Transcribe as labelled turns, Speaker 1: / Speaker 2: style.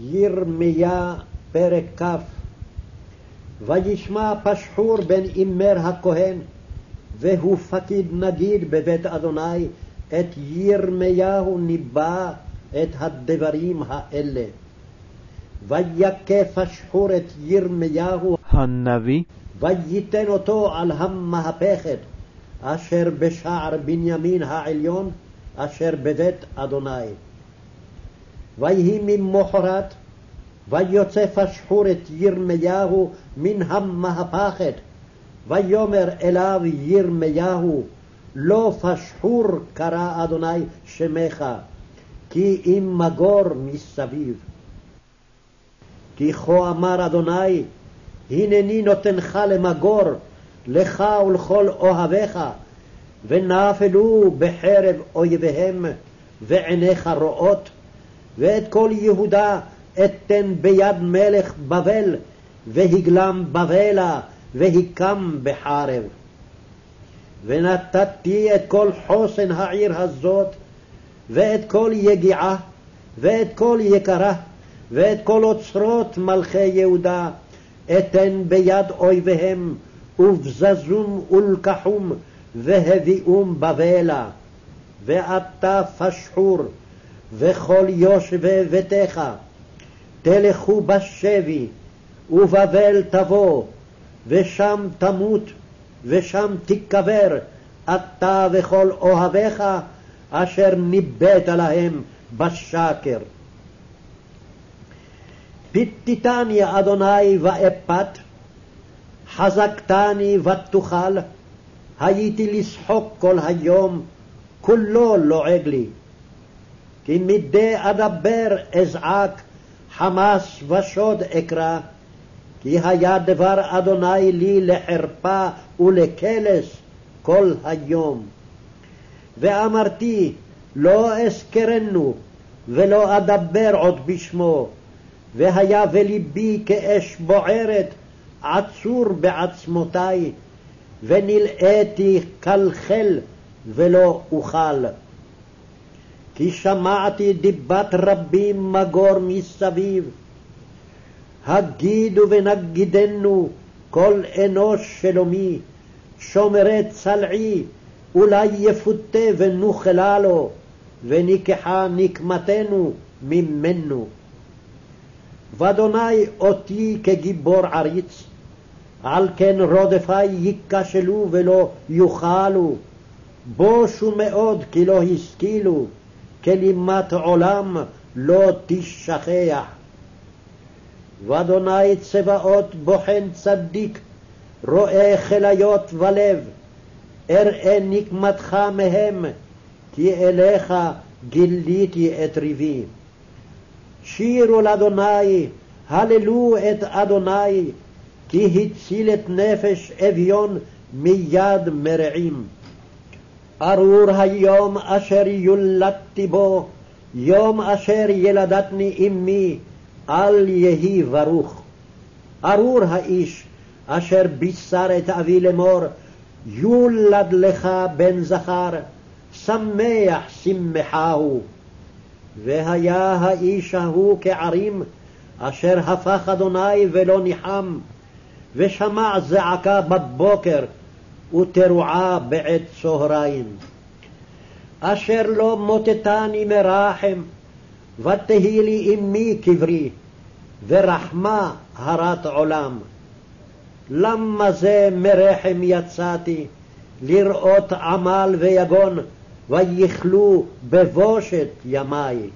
Speaker 1: ירמיה, פרק כ' וישמע פשחור בן אימר הכהן, והוא פקיד נגיד בבית אדוני, את ירמיהו ניבא את הדברים האלה. ויכה פשחור את ירמיהו
Speaker 2: הנביא,
Speaker 1: וייתן אותו על המהפכת, אשר בשער בנימין העליון, אשר בבית אדוני. ויהי ממחרת, ויוצא פשחור את ירמיהו מן המהפכת, ויאמר אליו ירמיהו, לא פשחור קרא אדוני שמך, כי אם מגור מסביב. כי כה אמר אדוני, הנני נותנך למגור, לך ולכל אוהביך, ונפלו בחרב אויביהם, ועיניך רואות, ואת כל יהודה אתן ביד מלך בבל, והגלם בבלה, והיקם בחרב. ונתתי את כל חוסן העיר הזאת, ואת כל יגיעה, ואת כל יקרה, ואת כל אוצרות מלכי יהודה, אתן ביד אויביהם, ובזזום ולקחום, והביאום בבלה. ואתה פשחור, וכל יושבי ביתך, תלכו בשבי, ובבל תבוא, ושם תמות, ושם תיקבר, אתה וכל אוהביך, אשר ניבאת להם בשקר. פיתיתני אדוני ואפת, חזקתני ותוכל, הייתי לשחוק כל היום, כולו לועג לי. כי מדי אדבר אזעק, חמס ושוד אקרא, כי היה דבר אדוני לי לחרפה ולקלס כל היום. ואמרתי, לא אזכרנו, ולא אדבר עוד בשמו, והיה בלבי כאש בוערת, עצור בעצמותי, ונלאיתי כלכל ולא אוכל. כי שמעתי דיבת רבים מגור מסביב. הגידו ונגידנו כל אנוש שלומי, שומרי צלעי, אולי יפותה ונוכלה לו, וניקחה נקמתנו ממנו. ואדוני אותי כגיבור עריץ, על כן רודפי ייכשלו ולא יוכלו, בושו מאוד כי לא השכילו, כלימת עולם לא תשכח. ואדוני צבאות בוחן צדיק, רואה כליות ולב, אראה נקמתך מהם, כי אליך גיליתי את ריבי. שירו לאדוני, הללו את אדוני, כי הציל את נפש אביון מיד מרעים. ארור היום אשר יולדתי בו, יום אשר ילדתני אמי, אל יהי ברוך. ארור האיש אשר בישר את אבי לאמור, יולד לך בן זכר, שמח שמחהו. והיה האיש ההוא כערים, אשר הפך אדוני ולא ניחם, ושמע זעקה בבוקר, ותרועה בעת צהריים. אשר לא מוטטני מרחם, ותהי לי אמי קברי, ורחמה הרת עולם. למה זה מרחם יצאתי, לראות עמל ויגון, ויכלו בבושת ימי.